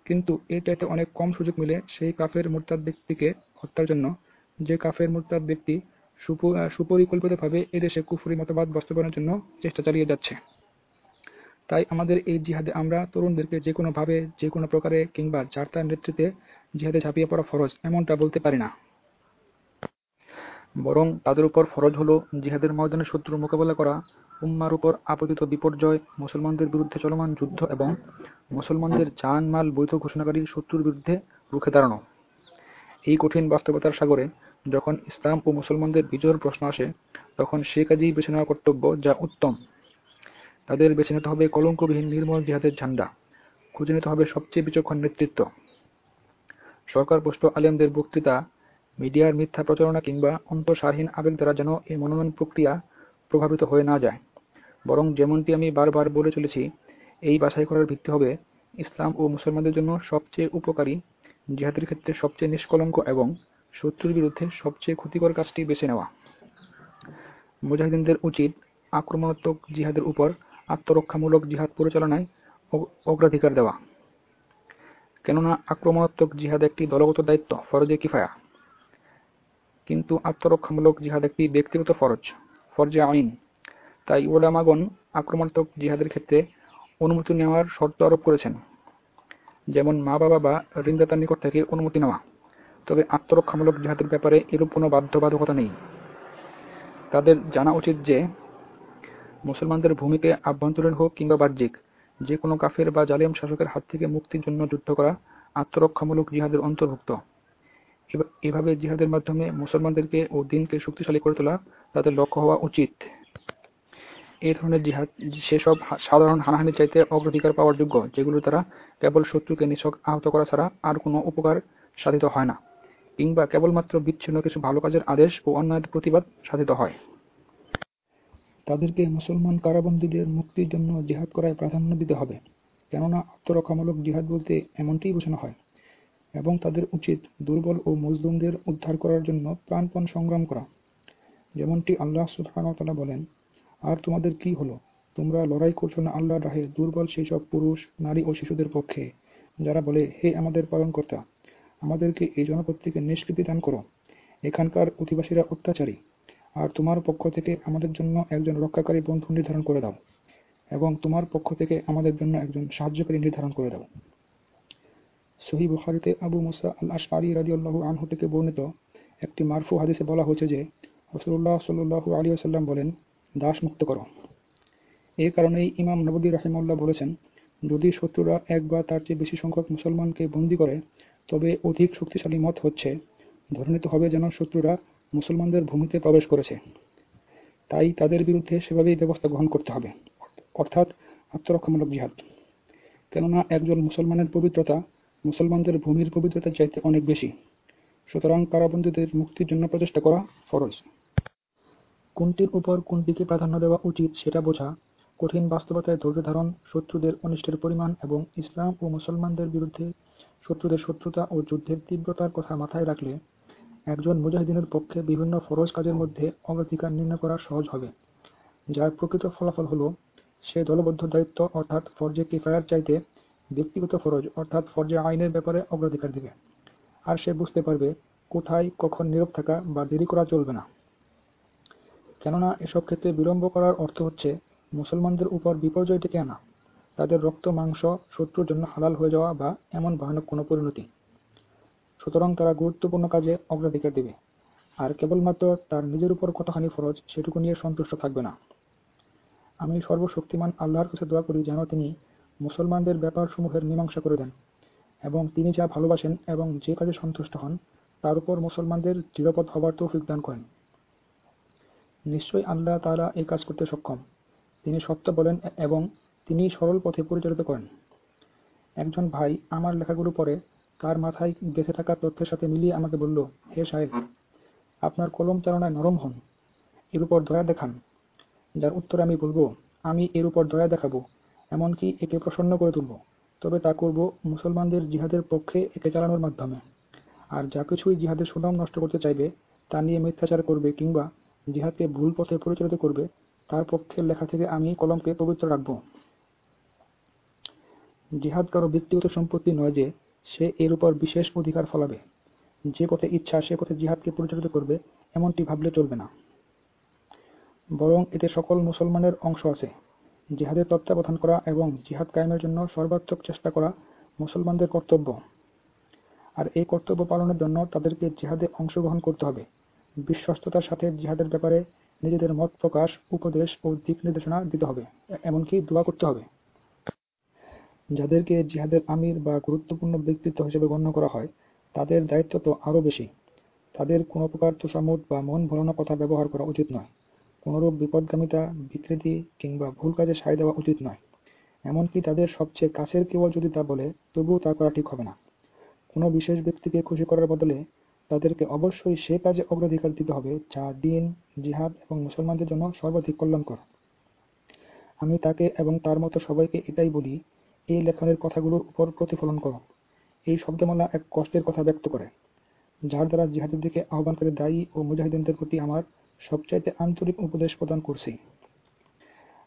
কিন্তু এ চাইতে অনেক কম সুযোগ মিলে সেই কাফের মোরতাদ ব্যক্তিকে হত্যার জন্য। যে কাফের মোরতাদ ব্যক্তি সুপরিকল্পিতভাবে এদেশে কুফরি মতবাদ বাস্তবায়নের জন্য চেষ্টা চালিয়ে যাচ্ছে। তাই আমাদের এই জিহাদে আমরা তরুণদেরকে যে কোনোভাবে যে কোনো প্রকারে কিংবা যার তার নেতৃত্বে জিহাদে ঝাঁপিয়ে পড়া ফরজ এমনটা বলতে পারি না। বরং তাদের উপর ফরজ হলো জিহাদের ময়দানে শত্রু মোকাবেলা করা উম্মার উপর আপতিত বিপর্যয়, মুসলমানদের বিরুদ্ধে চলমান যুদ্ধ এবং মুসলমানদের জান মাল বৈধ ঘোষণাকারী শত্রুর বিরুদ্ধে রুখে দাঁড়ানো। এই কঠিন বাস্তবতার সাগরে যখন ইসলাম ও মুসলমানদের বিজয়ের প্রশ্ন আসে, তখন সে কাজেই বেছে নেওয়া কর্তব্য যা উত্তম। তাদের বেছে নিতে হবে কলঙ্কবিহীন নির্মল জিহাদের ঝান্ডা। খুঁজে নিতে হবে সবচেয়ে বিচক্ষণ নেতৃত্ব। সরকার পোষ্ট আলেমদের বক্তৃতা, মিডিয়ার মিথ্যা প্রচারণা কিংবা অন্তঃসারহীন আবেগ দ্বারা যেন এই মনোনয়ন প্রক্রিয়া প্রভাবিত হয়ে না যায়। বরং যেমনটি আমি বারবার বলে চলেছি, এই বাছাই করার ভিত্তি হবে ইসলাম ও মুসলমানদের জন্য সবচেয়ে উপকারী, জিহাদের ক্ষেত্রে সবচেয়ে নিষ্কলঙ্ক এবং শত্রুর বিরুদ্ধে সবচেয়ে ক্ষতিকর কাজটি বেছে নেওয়া। মুজাহিদিনদের উচিত আক্রমণাত্মক জিহাদের উপর আত্মরক্ষামূলক জিহাদ পরিচালনায় অগ্রাধিকার দেওয়া। কেননা আক্রমণাত্মক জিহাদ একটি দলগত দায়িত্ব, ফরজে কিফায়া। কিন্তু আত্মরক্ষামূলক জিহাদ একটি ব্যক্তিগত ফরজ, ফরজে আইন। তাই ওলামাগণ আক্রমণাত্মক জিহাদের ক্ষেত্রে অনুমতি নেওয়ার শর্ত আরোপ করেছেন। যেমন মা বাবা বা ঋণদাতার নিকট থেকে অনুমতি নেওয়া। তবে আত্মরক্ষামূলক জিহাদের ব্যাপারে এরূপ কোনো বাধ্যবাধকতা নেই। তাদের জানা উচিত যে, মুসলমানদের ভূমিকে আভ্যন্তরীণ হোক কিংবা বাহ্যিক, যে কোনো কাফের বা জালেম শাসকের হাত থেকে মুক্তির জন্য যুদ্ধ করা আত্মরক্ষামূলক জিহাদের অন্তর্ভুক্ত। এভাবে জিহাদের মাধ্যমে মুসলমানদেরকে ও দিনকে শক্তিশালী করে তোলা তাদের লক্ষ্য হওয়া উচিত। এই ধরনের জিহাদ, সেসব সাধারণ হানাহানির চাইতে অগ্রাধিকার পাওয়ার যোগ্য, যেগুলো তারা কেবল শত্রুকে নিছক আহত করা ছাড়া আর কোনো উপকার সাধিত হয় না, কিংবা কেবলমাত্র বিচ্ছিন্ন কিছু ভালো কাজের আদেশ ও অন্যায়ের প্রতিবাদ সাধিত হয়। তাদেরকে মুসলমান কারাবন্দীদের মুক্তির জন্য জিহাদ করায় প্রাধান্য দিতে হবে, কেননা আত্মরক্ষামূলক জিহাদ বলতে এমনটিই বোঝানো হয়, এবং তাদের উচিত দুর্বল ও মজলুমদের উদ্ধার করার জন্য প্রাণপণ সংগ্রাম করা। যেমনটি আল্লাহ সুবহানাহু বলেন আর তোমাদের কি হলো? তোমরা লড়াই করছ না আল্লাহর রাহে, দুর্বল সেই সব পুরুষ, নারী ও শিশুদের পক্ষে। যারা বলে, হে আমাদের পালনকর্তা, আমাদেরকে এই জনপদ থেকে নিষ্কৃতি দান করো। এখানকার অধিবাসীরা অত্যাচারী। আর তোমার পক্ষ থেকে আমাদের জন্য একজন রক্ষাকারী বন্ধু নির্ধারণ করে দাও। এবং তোমার পক্ষ থেকে আমাদের জন্য একজন সাহায্যকারী নির্ধারণ করে দাও। সহি বুখারিতে আবু মুসা আল আশআরি রাদিয়াল্লাহু আনহু থেকে বর্ণিত একটি মারফু হাদিসে বলা হয়েছে যে, রাসূলুল্লাহ সাল্লাল্লাহু আলাইহি ওয়াসাল্লাম বলেন দাস মুক্ত করো। এই কারণেই ইমাম নবী রাহিমাল্লাহ বলেছেন, যদি শত্রুরা এক বা তার চেয়ে বেশি সংখ্যক মুসলমানকে বন্দী করে, তবে অধিক শক্তিশালী মত হচ্ছে ধরে নিতে হবে যেন শত্রুরা মুসলমানদের ভূমিতে প্রবেশ করেছে। তাই তাদের বিরুদ্ধে সেভাবেই ব্যবস্থা গ্রহণ করতে হবে, অর্থাৎ আত্মরক্ষামূলক জিহাদ। কেননা একজন মুসলমানের পবিত্রতা মুসলমানদের ভূমির পবিত্রতার চাইতে অনেক বেশি। সুতরাং কারাবন্দীদের মুক্তির জন্য প্রচেষ্টা করা ফরজ। কোনটির উপর কোনটিকে প্রাধান্য দেওয়া উচিত সেটা বোঝা, কঠিন বাস্তবতায় ধৈর্য ধারণ, শত্রুদের অনিষ্টের পরিমাণ এবং ইসলাম ও মুসলমানদের বিরুদ্ধে শত্রুদের শত্রুতা ও যুদ্ধের তীব্রতার কথা মাথায় রাখলে একজন মুজাহিদিনের পক্ষে বিভিন্ন ফরজ কাজের মধ্যে অগ্রাধিকার নির্ণয় করা সহজ হবে। যার প্রকৃত ফলাফল হল, সে দলবদ্ধ দায়িত্ব অর্থাৎ ফরজে কিফায়ার চাইতে ব্যক্তিগত ফরজ অর্থাৎ ফরজে আইনের ব্যাপারে অগ্রাধিকার দিবে। আর সে বুঝতে পারবে কোথায় কখন নীরব থাকা বা দেরি করা চলবে না। কেননা এসব ক্ষেত্রে বিলম্ব করার অর্থ হচ্ছে, মুসলমানদের উপর বিপর্যয় ডেকে আনা, তাদের রক্ত, মাংস, শত্রুর জন্য হালাল হয়ে যাওয়া বা এমন ভয়ানক কোনো পরিণতি। সুতরাং তারা গুরুত্বপূর্ণ কাজে অগ্রাধিকার দেবে, আর কেবলমাত্র তার নিজের উপর কতখানি ফরজ সেটুকু নিয়ে সন্তুষ্ট থাকবে না। আমি সর্বশক্তিমান আল্লাহর কাছে দোয়া করি যেন তিনি মুসলমানদের ব্যাপারসমূহের মীমাংসা করে দেন, এবং তিনি যা ভালোবাসেন এবং যে কাজে সন্তুষ্ট হন, তার উপর মুসলমানদের দৃঢ়পদ হবার তৌফিক দান করেন। নিশ্চয়ই আল্লাহ তারা এই কাজ করতে সক্ষম তিনি সত্য বলেন এবং তিনি সরল পথে পরিচালিত করেন একজন ভাই আমার লেখাগুলো পড়ে তার মাথায় গেঁথে থাকা তথ্যের সাথে মিলিয়ে আমাকে বলল, হে সাহেব, আপনার কলম চালনায় নরম হন, এর উপর দয়া দেখান। যার উত্তরে আমি বলব, আমি এর উপর দয়া দেখাবো, এমনকি একে প্রসন্ন করে তুলব, তবে তা করব মুসলমানদের জিহাদের পক্ষে একে চালানোর মাধ্যমে। আর যা কিছুই জিহাদের সুনাম নষ্ট করতে চাইবে, তা নিয়ে মিথ্যাচার করবে কিংবা জিহাদকে ভুল পথে পরিচালিত করবে, তার পক্ষের লেখা থেকে আমি কলমকে পবিত্র রাখব। জিহাদ কারও ব্যক্তিগত সম্পত্তি নয় যে সে এর উপর বিশেষ অধিকার ফলাবে। যে পথে ইচ্ছা সে পথে জিহাদকে পরিচালিত করবে এমনটি ভাবলে চলবে না। বরং এতে সকল মুসলমানের অংশ আছে। জিহাদের তত্ত্বাবধান করা এবং জিহাদ কায়েমের জন্য সর্বাত্মক চেষ্টা করা মুসলমানদের কর্তব্য। আর এই কর্তব্য পালনের জন্য তাদেরকে জিহাদে অংশগ্রহণ করতে হবে। বিশ্বস্ততার সাথে জিহাদের ব্যাপারে নিজেদের মত প্রকাশ, উপদেশ ও দিক নির্দেশনা দিতে হবে, এমনকি দোয়া করতে হবে। যাদেরকে জিহাদের আমির বা গুরুত্বপূর্ণ ব্যক্তিত্ব হিসেবে গণ্য করা হয়, তাদের দায়িত্ব তো আরও বেশি। তাদের কোনো প্রকার তোষামোদ বা মন ভোলানো কথা ব্যবহার করা উচিত নয়। কোনরূপ বিপদগামিতা, বিকৃতি কিংবা ভুল কাজে সায় দেওয়া উচিত নয়। এমনকি তাদের সবচেয়ে কাছের কেউ যদি তা বলে, তবুও তা করা ঠিক হবে না। কোনো বিশেষ ব্যক্তিকে খুশি করার বদলে তাদেরকে অবশ্যই সে কাজে অগ্রাধিকার দিতে হবে যা দিন, জিহাদ এবং মুসলমানদের জন্য সর্বাধিক কল্যাণকর। আমি তাকে এবং তার মতো সবাইকে এটাই বলি, এই লেখনের কথাগুলোর উপর প্রতিফলন করো। এই শব্দমালা এক কষ্টের কথা ব্যক্ত করে, যার দ্বারা জিহাদের দিকে আহ্বানকারী দায়ী ও মুজাহিদিনদের প্রতি আমার সবচাইতে আন্তরিক উপদেশ প্রদান করছি।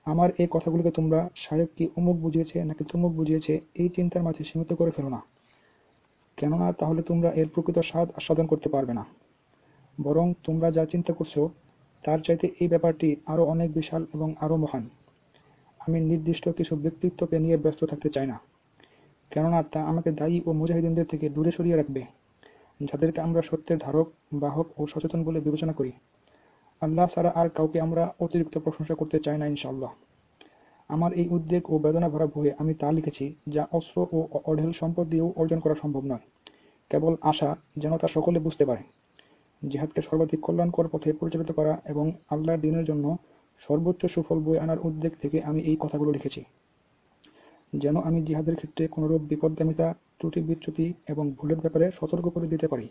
আমার এই কথাগুলোকে তোমরা সাহেব কি অমুক বুঝিয়েছে নাকি তমুক বুঝিয়েছে এই চিন্তার মাঝে সীমিত করে ফেলো না। কেননা তাহলে তোমরা এর প্রকৃত স্বাদ আস্বাদন করতে পারবে না। বরং তোমরা যা চিন্তা করছ, তার চাইতে এই ব্যাপারটি আরও অনেক বিশাল এবং আরও মহান। আমি নির্দিষ্ট কিছু ব্যক্তিত্বকে নিয়ে ব্যস্ত থাকতে চাই না। কেননা তা আমাকে দায়ী ও মুজাহিদিনদের থেকে দূরে সরিয়ে রাখবে, যাদেরকে আমরা সত্যের ধারক, বাহক ও সচেতন বলে বিবেচনা করি। আল্লাহ ছাড়া আর কাউকে আমরা অতিরিক্ত প্রশংসা করতে চাই না ইনশাআল্লাহ। আমার এই উদ্বেগ ও বেদনা ভরা বইয়ে আমি তা লিখেছি যা অস্ত্র ও অঢেল সম্পদ দিয়েও অর্জন করা সম্ভব নয়, কেবল আশা যেন তা সকলে বুঝতে পারে। জিহাদকে সর্বাধিক কল্যাণকর পথে পরিচালিত করা এবং আল্লাহর দিনের জন্য সর্বোচ্চ সুফল বয়ে আনার উদ্বেগ থেকে আমি এই কথাগুলো লিখেছি। যেন আমি জিহাদের ক্ষেত্রে কোনরূপ বিপথগামিতা, ত্রুটি-বিচ্যুতি এবং ভুলের ব্যাপারে সতর্ক করে দিতে পারি।